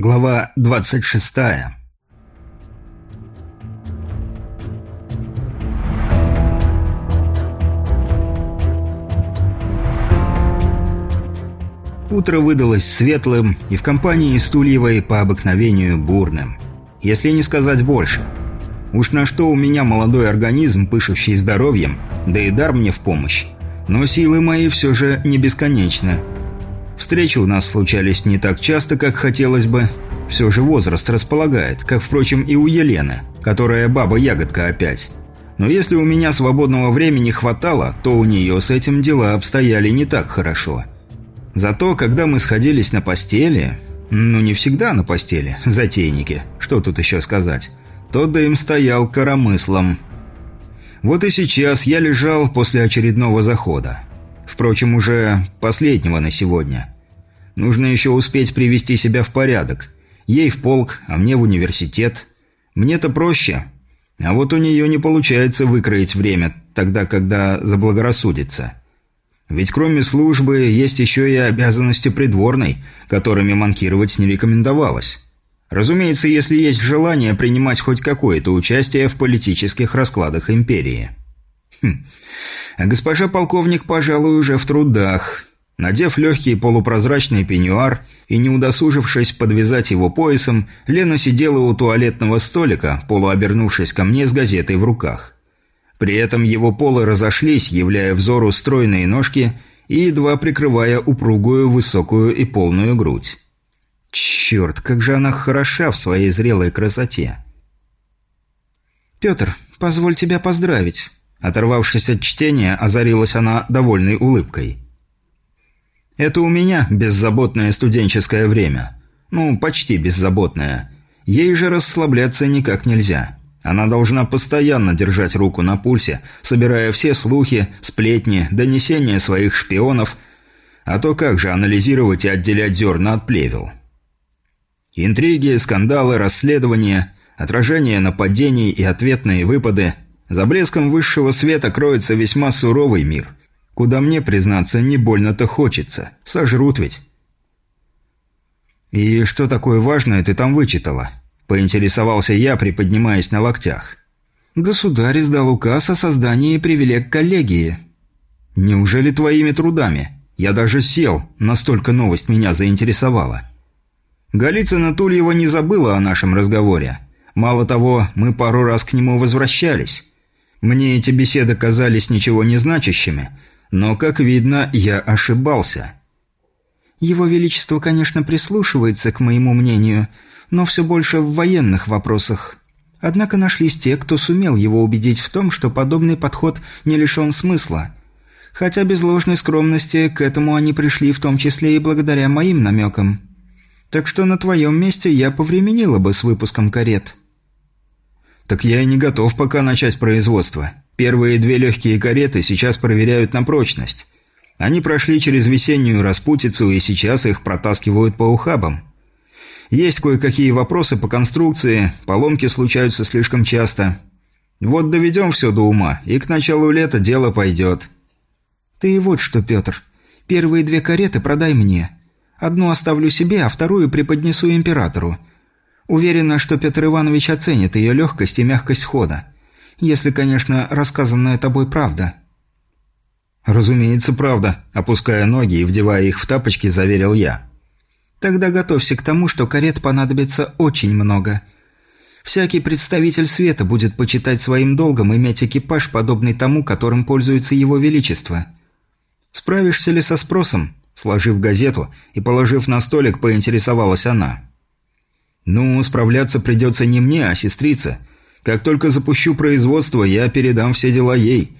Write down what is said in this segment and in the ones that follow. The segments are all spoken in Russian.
Глава 26 Утро выдалось светлым и в компании Стульевой по обыкновению бурным. Если не сказать больше. Уж на что у меня молодой организм, пышущий здоровьем, да и дар мне в помощь. Но силы мои все же не бесконечны. Встречи у нас случались не так часто, как хотелось бы. Все же возраст располагает, как, впрочем, и у Елены, которая баба-ягодка опять. Но если у меня свободного времени хватало, то у нее с этим дела обстояли не так хорошо. Зато, когда мы сходились на постели... Ну, не всегда на постели, затейники, что тут еще сказать. То да им стоял коромыслом. Вот и сейчас я лежал после очередного захода. Впрочем, уже последнего на сегодня. Нужно еще успеть привести себя в порядок. Ей в полк, а мне в университет. Мне-то проще. А вот у нее не получается выкроить время, тогда, когда заблагорассудится. Ведь кроме службы есть еще и обязанности придворной, которыми манкировать не рекомендовалось. Разумеется, если есть желание принимать хоть какое-то участие в политических раскладах империи. А госпожа полковник, пожалуй, уже в трудах. Надев легкий полупрозрачный пеньюар и не удосужившись подвязать его поясом, Лена сидела у туалетного столика, полуобернувшись ко мне с газетой в руках. При этом его полы разошлись, являя взору стройные ножки и едва прикрывая упругую, высокую и полную грудь. Черт, как же она хороша в своей зрелой красоте. «Петр, позволь тебя поздравить. Оторвавшись от чтения, озарилась она довольной улыбкой. «Это у меня беззаботное студенческое время. Ну, почти беззаботное. Ей же расслабляться никак нельзя. Она должна постоянно держать руку на пульсе, собирая все слухи, сплетни, донесения своих шпионов, а то как же анализировать и отделять зерна от плевел?» Интриги, скандалы, расследования, отражение нападений и ответные выпады – за блеском высшего света кроется весьма суровый мир, куда мне, признаться, не больно-то хочется. Сожрут ведь. «И что такое важное ты там вычитала?» – поинтересовался я, приподнимаясь на локтях. «Государь издал указ о создании привилег коллегии». «Неужели твоими трудами? Я даже сел, настолько новость меня заинтересовала». Голицына Тульева не забыла о нашем разговоре. Мало того, мы пару раз к нему возвращались. Мне эти беседы казались ничего не значащими, но, как видно, я ошибался. Его Величество, конечно, прислушивается к моему мнению, но все больше в военных вопросах. Однако нашлись те, кто сумел его убедить в том, что подобный подход не лишен смысла. Хотя без ложной скромности к этому они пришли в том числе и благодаря моим намекам. Так что на твоем месте я повременила бы с выпуском карет. «Так я и не готов пока начать производство. Первые две легкие кареты сейчас проверяют на прочность. Они прошли через весеннюю распутицу и сейчас их протаскивают по ухабам. Есть кое-какие вопросы по конструкции, поломки случаются слишком часто. Вот доведем все до ума, и к началу лета дело пойдет». «Ты и вот что, Петр. Первые две кареты продай мне. Одну оставлю себе, а вторую преподнесу императору. Уверена, что Петр Иванович оценит ее легкость и мягкость хода. Если, конечно, рассказанная тобой правда. «Разумеется, правда», – опуская ноги и вдевая их в тапочки, заверил я. «Тогда готовься к тому, что карет понадобится очень много. Всякий представитель света будет почитать своим долгом иметь экипаж, подобный тому, которым пользуется его величество. Справишься ли со спросом?» Сложив газету и положив на столик, поинтересовалась она. «Ну, справляться придется не мне, а сестрице. Как только запущу производство, я передам все дела ей».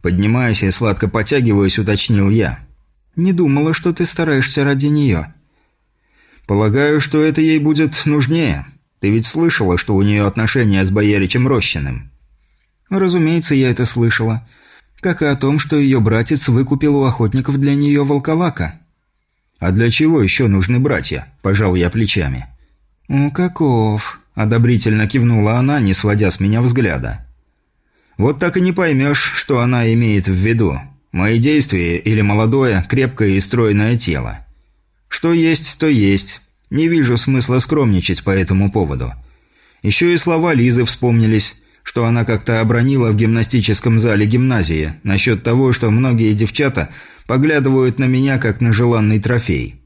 Поднимаясь и сладко потягиваясь, уточнил я. «Не думала, что ты стараешься ради нее». «Полагаю, что это ей будет нужнее. Ты ведь слышала, что у нее отношения с бояричем Рощиным?» «Разумеется, я это слышала. Как и о том, что ее братец выкупил у охотников для нее волколака». «А для чего еще нужны братья?» – пожал я плечами. «О, каков!» – одобрительно кивнула она, не сводя с меня взгляда. «Вот так и не поймешь, что она имеет в виду. Мои действия или молодое, крепкое и стройное тело. Что есть, то есть. Не вижу смысла скромничать по этому поводу. Еще и слова Лизы вспомнились, что она как-то обронила в гимнастическом зале гимназии насчет того, что многие девчата поглядывают на меня как на желанный трофей.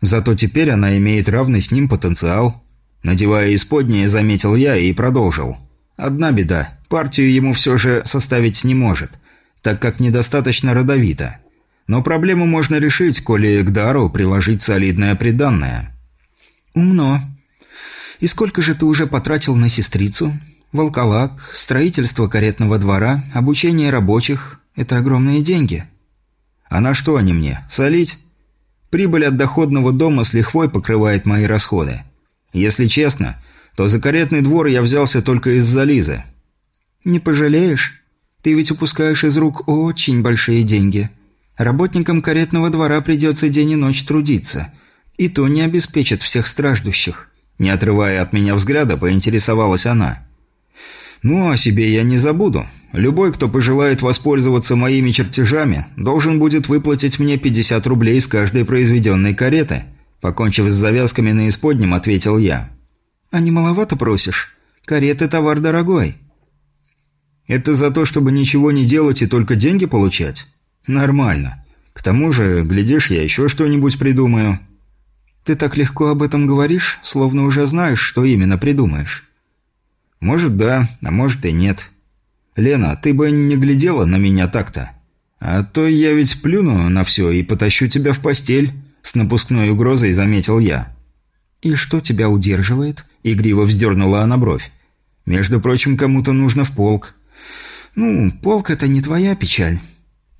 Зато теперь она имеет равный с ним потенциал. Надевая исподнее, заметил я и продолжил. Одна беда, партию ему все же составить не может, так как недостаточно родовито. Но проблему можно решить, коли к дару приложить солидное приданное. «Умно. И сколько же ты уже потратил на сестрицу? Волколак, строительство каретного двора, обучение рабочих – это огромные деньги». «А на что они мне? Солить?» Прибыль от доходного дома с лихвой покрывает мои расходы. Если честно, то за каретный двор я взялся только из-за Лизы. «Не пожалеешь? Ты ведь упускаешь из рук очень большие деньги. Работникам каретного двора придется день и ночь трудиться. И то не обеспечат всех страждущих». Не отрывая от меня взгляда, поинтересовалась она. «Ну, о себе я не забуду. Любой, кто пожелает воспользоваться моими чертежами, должен будет выплатить мне 50 рублей с каждой произведенной кареты», покончив с завязками на исподнем, ответил я. «А не маловато просишь? Кареты – товар дорогой». «Это за то, чтобы ничего не делать и только деньги получать?» «Нормально. К тому же, глядишь, я еще что-нибудь придумаю». «Ты так легко об этом говоришь, словно уже знаешь, что именно придумаешь». «Может, да, а может и нет». «Лена, ты бы не глядела на меня так-то. А то я ведь плюну на все и потащу тебя в постель», — с напускной угрозой заметил я. «И что тебя удерживает?» — игриво вздернула она бровь. «Между прочим, кому-то нужно в полк». «Ну, полк — это не твоя печаль.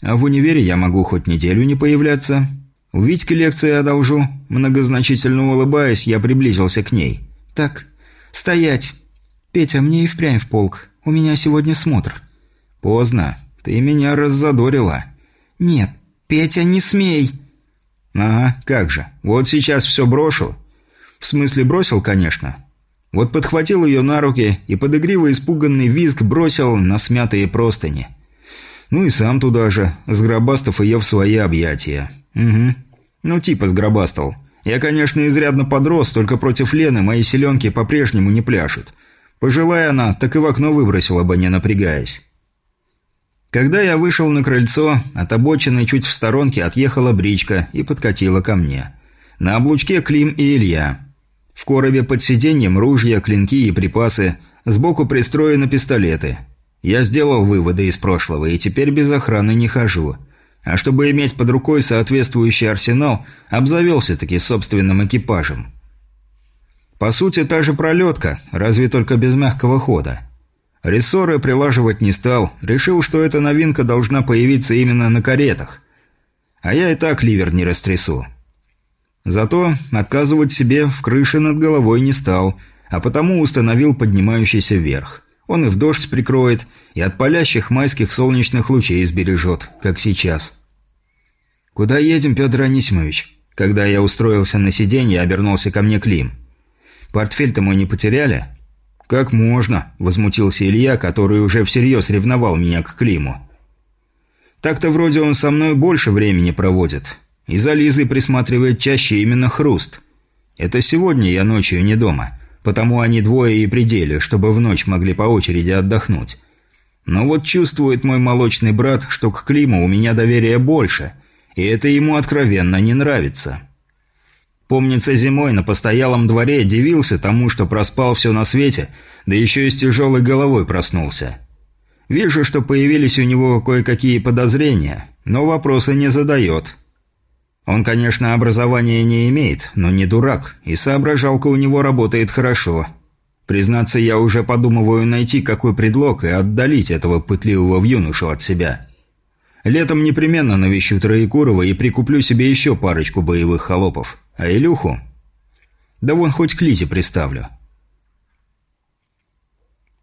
А в универе я могу хоть неделю не появляться. У Витьки лекции одолжу». Многозначительно улыбаясь, я приблизился к ней. «Так, стоять. Петя, мне и впрямь в полк. У меня сегодня смотр». «Поздно. Ты меня раззадорила». «Нет, Петя, не смей!» «Ага, как же. Вот сейчас все брошу». «В смысле бросил, конечно. Вот подхватил ее на руки и под игривый испуганный визг бросил на смятые простыни. Ну и сам туда же, сгробастав ее в свои объятия. Угу. Ну типа сгробастал. Я, конечно, изрядно подрос, только против Лены мои селенки по-прежнему не пляшут. Пожелая она, так и в окно выбросила бы, не напрягаясь. Когда я вышел на крыльцо, от обочины чуть в сторонке отъехала бричка и подкатила ко мне. На облучке Клим и Илья. В коробе под сиденьем ружья, клинки и припасы, сбоку пристроены пистолеты. Я сделал выводы из прошлого и теперь без охраны не хожу. А чтобы иметь под рукой соответствующий арсенал, обзавелся-таки собственным экипажем. По сути, та же пролетка, разве только без мягкого хода. Рессоры прилаживать не стал, решил, что эта новинка должна появиться именно на каретах. А я и так ливер не растрясу. Зато отказывать себе в крыше над головой не стал, а потому установил поднимающийся вверх. Он и в дождь прикроет, и от палящих майских солнечных лучей сбережет, как сейчас. «Куда едем, Петр Анисимович?» Когда я устроился на сиденье, обернулся ко мне Клим. «Портфель-то мой не потеряли?» «Как можно?» – возмутился Илья, который уже всерьез ревновал меня к Климу. «Так-то вроде он со мной больше времени проводит. И за Лизой присматривает чаще именно Хруст. Это сегодня я ночью не дома, потому они двое и пределе, чтобы в ночь могли по очереди отдохнуть. Но вот чувствует мой молочный брат, что к Климу у меня доверия больше, и это ему откровенно не нравится. Помнится, зимой на постоялом дворе дивился тому, что проспал все на свете, да еще и с тяжелой головой проснулся. Вижу, что появились у него кое-какие подозрения, но вопросы не задает». Он, конечно, образования не имеет, но не дурак, и соображалка у него работает хорошо. Признаться, я уже подумываю найти какой предлог и отдалить этого пытливого юношу от себя. Летом непременно навещу Троекурова и прикуплю себе еще парочку боевых холопов. А Илюху? Да вон хоть к Лизе приставлю.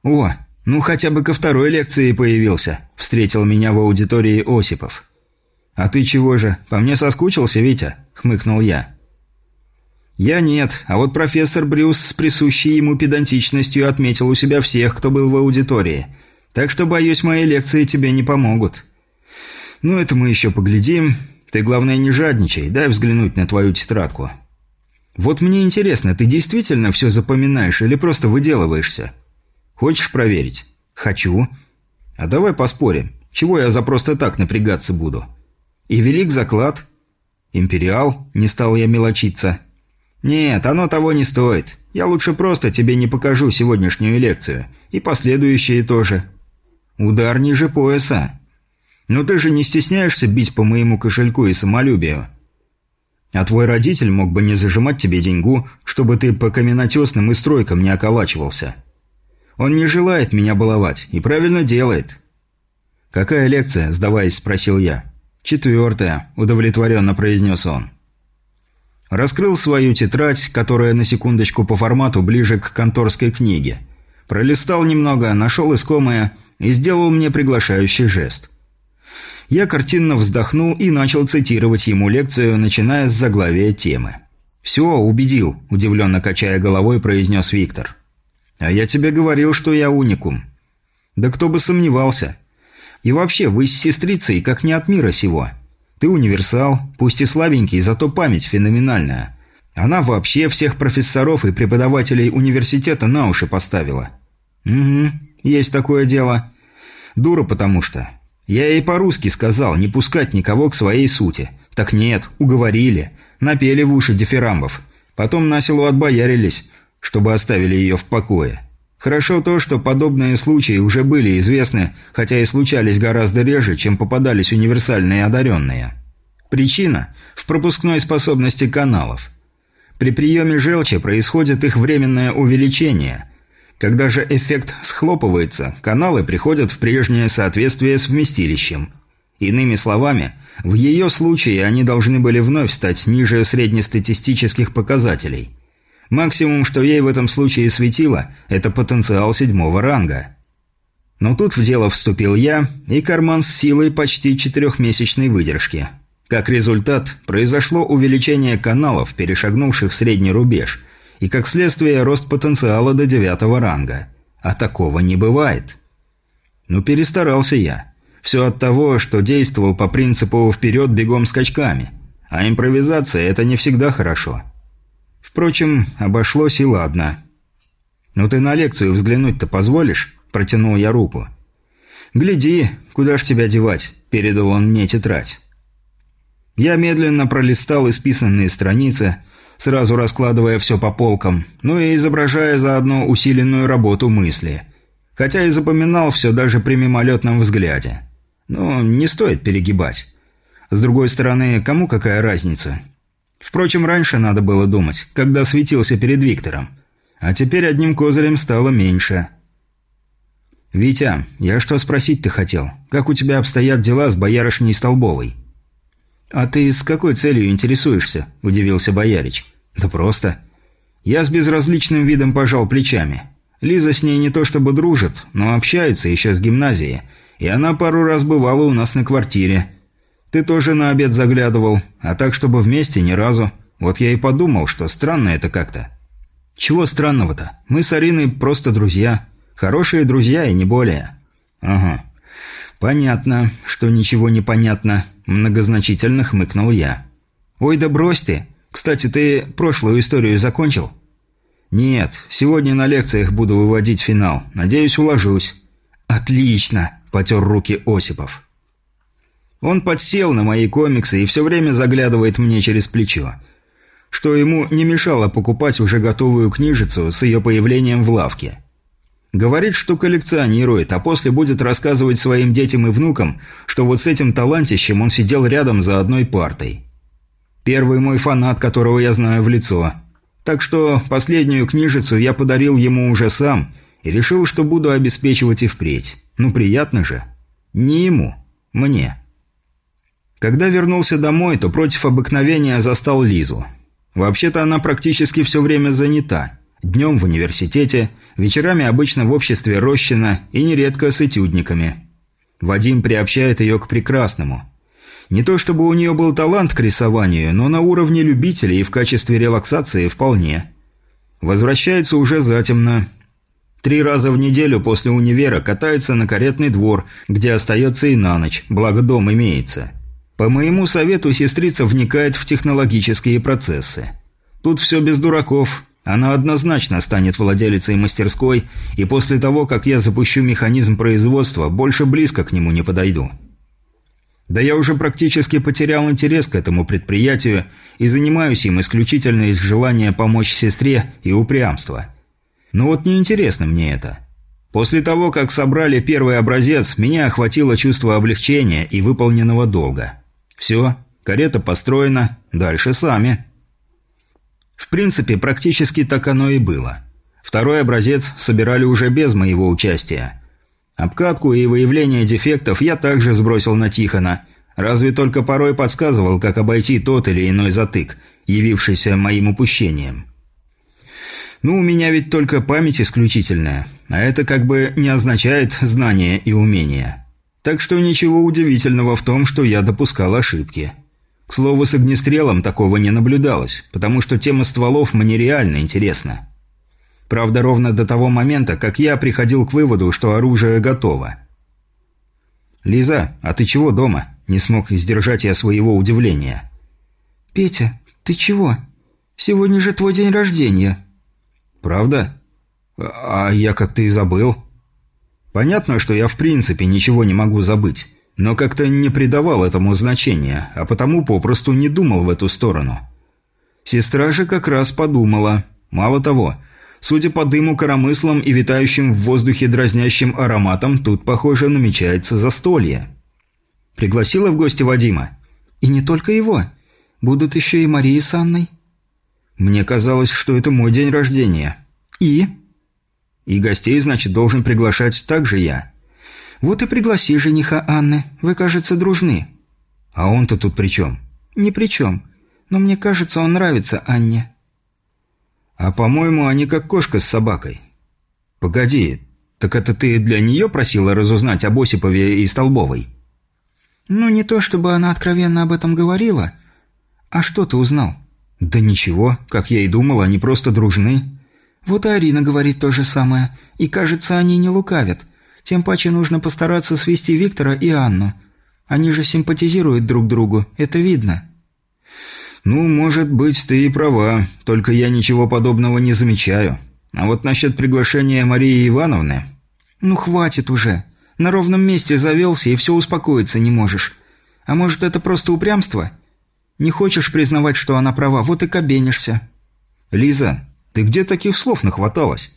«О, ну хотя бы ко второй лекции появился», – встретил меня в аудитории Осипов. «А ты чего же, по мне соскучился, Витя?» – хмыкнул я. «Я нет, а вот профессор Брюс с присущей ему педантичностью отметил у себя всех, кто был в аудитории. Так что, боюсь, мои лекции тебе не помогут». «Ну, это мы еще поглядим. Ты, главное, не жадничай, дай взглянуть на твою тетрадку». Вот мне интересно, ты действительно все запоминаешь или просто выделываешься? Хочешь проверить? Хочу. А давай поспорим. Чего я за просто так напрягаться буду? И велик заклад. Империал? Не стал я мелочиться. Нет, оно того не стоит. Я лучше просто тебе не покажу сегодняшнюю лекцию. И последующие тоже. Удар ниже пояса. Но ты же не стесняешься бить по моему кошельку и самолюбию. А твой родитель мог бы не зажимать тебе деньгу, чтобы ты по каменотесным и стройкам не околачивался. Он не желает меня баловать и правильно делает. «Какая лекция?» – сдаваясь, спросил я. «Четвертая», – удовлетворенно произнес он. Раскрыл свою тетрадь, которая на секундочку по формату ближе к конторской книге. Пролистал немного, нашел искомое и сделал мне приглашающий жест. Я картинно вздохнул и начал цитировать ему лекцию, начиная с заглавия темы. «Все, убедил», – удивленно качая головой, произнес Виктор. «А я тебе говорил, что я уникум». «Да кто бы сомневался. И вообще, вы с сестрицей как не от мира сего. Ты универсал, пусть и слабенький, зато память феноменальная. Она вообще всех профессоров и преподавателей университета на уши поставила». «Угу, есть такое дело. Дура потому что. Я ей по-русски сказал, не пускать никого к своей сути. Так нет, уговорили. Напели в уши дифирамбов. Потом насилу отбоярились, чтобы оставили ее в покое. Хорошо то, что подобные случаи уже были известны, хотя и случались гораздо реже, чем попадались универсальные одаренные. Причина – в пропускной способности каналов. При приеме желчи происходит их временное увеличение. Когда же эффект схлопывается, каналы приходят в прежнее соответствие с вместилищем. Иными словами, в ее случае они должны были вновь стать ниже среднестатистических показателей – Максимум, что ей в этом случае светило, это потенциал седьмого ранга. Но тут в дело вступил я, и карман с силой почти четырехмесячной выдержки. Как результат, произошло увеличение каналов, перешагнувших средний рубеж, и как следствие рост потенциала до девятого ранга. А такого не бывает. Ну, перестарался я. Все от того, что действовал по принципу «вперед бегом скачками». А импровизация – это не всегда хорошо. Впрочем, обошлось и ладно. «Ну ты на лекцию взглянуть-то позволишь?» – протянул я руку. «Гляди, куда ж тебя девать?» – передал он мне тетрадь. Я медленно пролистал исписанные страницы, сразу раскладывая все по полкам, ну и изображая заодно усиленную работу мысли. Хотя и запоминал все даже при мимолетном взгляде. Но не стоит перегибать. С другой стороны, кому какая разница? Впрочем, раньше надо было думать, когда светился перед Виктором. А теперь одним козырем стало меньше. «Витя, я что спросить-то хотел? Как у тебя обстоят дела с боярышней Столбовой?» «А ты с какой целью интересуешься?» – удивился боярич. «Да просто. Я с безразличным видом пожал плечами. Лиза с ней не то чтобы дружит, но общается еще с гимназии, и она пару раз бывала у нас на квартире. Ты тоже на обед заглядывал, а так, чтобы вместе ни разу. Вот я и подумал, что странно это как-то. Чего странного-то? Мы с Ариной просто друзья. Хорошие друзья и не более. Ага. Понятно, что ничего не понятно. Многозначительно хмыкнул я. Ой, да брось ты. Кстати, ты прошлую историю закончил? Нет, сегодня на лекциях буду выводить финал. Надеюсь, уложусь. Отлично, потер руки Осипов. Он подсел на мои комиксы и все время заглядывает мне через плечо. Что ему не мешало покупать уже готовую книжицу с ее появлением в лавке. Говорит, что коллекционирует, а после будет рассказывать своим детям и внукам, что вот с этим талантищем он сидел рядом за одной партой. Первый мой фанат, которого я знаю в лицо. Так что последнюю книжицу я подарил ему уже сам и решил, что буду обеспечивать и впредь. Ну, приятно же. Не ему. Мне. Когда вернулся домой, то против обыкновения застал Лизу. Вообще-то она практически все время занята. Днем в университете, вечерами обычно в обществе Рощина и нередко с этюдниками. Вадим приобщает ее к прекрасному. Не то чтобы у нее был талант к рисованию, но на уровне любителей и в качестве релаксации вполне. Возвращается уже затемно. Три раза в неделю после универа катается на каретный двор, где остается и на ночь, благо дом имеется. По моему совету сестрица вникает в технологические процессы. Тут все без дураков. Она однозначно станет владелицей мастерской, и после того, как я запущу механизм производства, больше близко к нему не подойду. Да я уже практически потерял интерес к этому предприятию и занимаюсь им исключительно из желания помочь сестре и упрямства. Но вот неинтересно мне это. После того, как собрали первый образец, меня охватило чувство облегчения и выполненного долга. Все, карета построена, дальше сами. В принципе, практически так оно и было. Второй образец собирали уже без моего участия. Обкатку и выявление дефектов я также сбросил на Тихона, разве только порой подсказывал, как обойти тот или иной затык, явившийся моим упущением. Ну, у меня ведь только память исключительная, а это как бы не означает знание и умение. Так что ничего удивительного в том, что я допускал ошибки. К слову, с огнестрелом такого не наблюдалось, потому что тема стволов мне реально интересна. Правда, ровно до того момента, как я приходил к выводу, что оружие готово. «Лиза, а ты чего дома?» – не смог сдержать я своего удивления. «Петя, ты чего? Сегодня же твой день рождения». «Правда? А я как-то и забыл». «Понятно, что я в принципе ничего не могу забыть, но как-то не придавал этому значения, а потому попросту не думал в эту сторону». Сестра же как раз подумала. Мало того – Судя по дыму коромыслом и витающим в воздухе дразнящим ароматом, тут, похоже, намечается застолье. Пригласила в гости Вадима. И не только его. Будут еще и Мария с Анной. Мне казалось, что это мой день рождения. И? И гостей, значит, должен приглашать также я. Вот и пригласи жениха Анны. Вы, кажется, дружны. А он-то тут при чем? Ни при чем. Но мне кажется, он нравится Анне. А по-моему, они как кошка с собакой. Погоди, так это ты для нее просила разузнать об Осипове и Столбовой? Ну, не то чтобы она откровенно об этом говорила. А что ты узнал? Да ничего, как я и думал, они просто дружны. Вот и Арина говорит то же самое. И кажется, они не лукавят. Тем паче нужно постараться свести Виктора и Анну. Они же симпатизируют друг другу, это видно. «Ну, может быть, ты и права, только я ничего подобного не замечаю. А вот насчет приглашения Марии Ивановны...» «Ну, хватит уже. На ровном месте завелся и все успокоиться не можешь. А может, это просто упрямство? Не хочешь признавать, что она права, вот и кабенишься». «Лиза, ты где таких слов нахваталась?»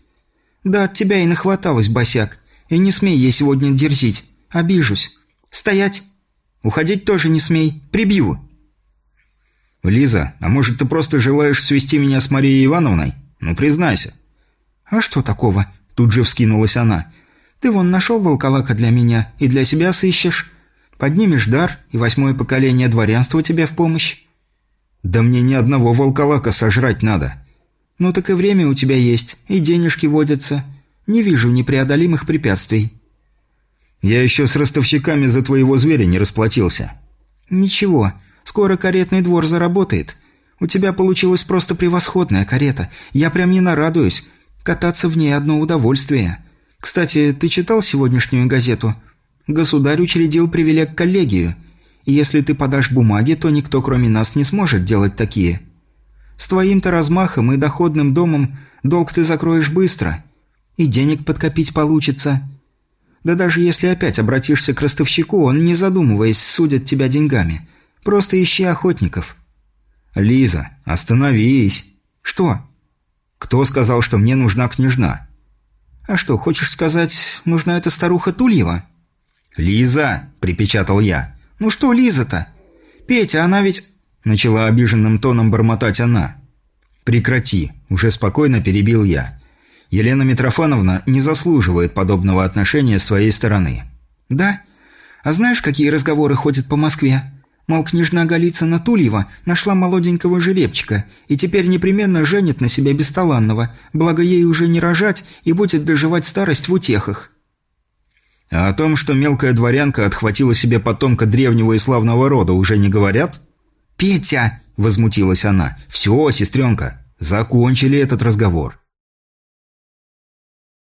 «Да от тебя и нахваталась, босяк. И не смей ей сегодня дерзить. Обижусь. Стоять. Уходить тоже не смей. Прибью». «Лиза, а может, ты просто желаешь свести меня с Марией Ивановной? Ну, признайся». «А что такого?» – тут же вскинулась она. «Ты вон нашел волколака для меня и для себя сыщешь. Поднимешь дар, и восьмое поколение дворянства тебе в помощь». «Да мне ни одного волколака сожрать надо». «Ну так и время у тебя есть, и денежки водятся. Не вижу непреодолимых препятствий». «Я еще с ростовщиками за твоего зверя не расплатился». «Ничего, Скоро каретный двор заработает. У тебя получилась просто превосходная карета. Я прям не нарадуюсь. Кататься в ней одно удовольствие. Кстати, ты читал сегодняшнюю газету? Государь учредил привилег коллегию. И если ты подашь бумаги, то никто кроме нас не сможет делать такие. С твоим-то размахом и доходным домом долг ты закроешь быстро. И денег подкопить получится. Да даже если опять обратишься к ростовщику, он, не задумываясь, судит тебя деньгами. Просто ищи охотников». «Лиза, остановись!» «Что?» «Кто сказал, что мне нужна княжна?» «А что, хочешь сказать, нужна эта старуха Тульева?» «Лиза!» – припечатал я. «Ну что Лиза-то? Петя, она ведь...» – начала обиженным тоном бормотать она. «Прекрати!» – уже спокойно перебил я. «Елена Митрофановна не заслуживает подобного отношения с твоей стороны». «Да? А знаешь, какие разговоры ходят по Москве? Мол, княжна Голицына Тульева нашла молоденького жеребчика и теперь непременно женит на себя бесталанного, благо ей уже не рожать и будет доживать старость в утехах. А о том, что мелкая дворянка отхватила себе потомка древнего и славного рода, уже не говорят? «Петя!» – возмутилась она. «Все, сестренка, закончили этот разговор.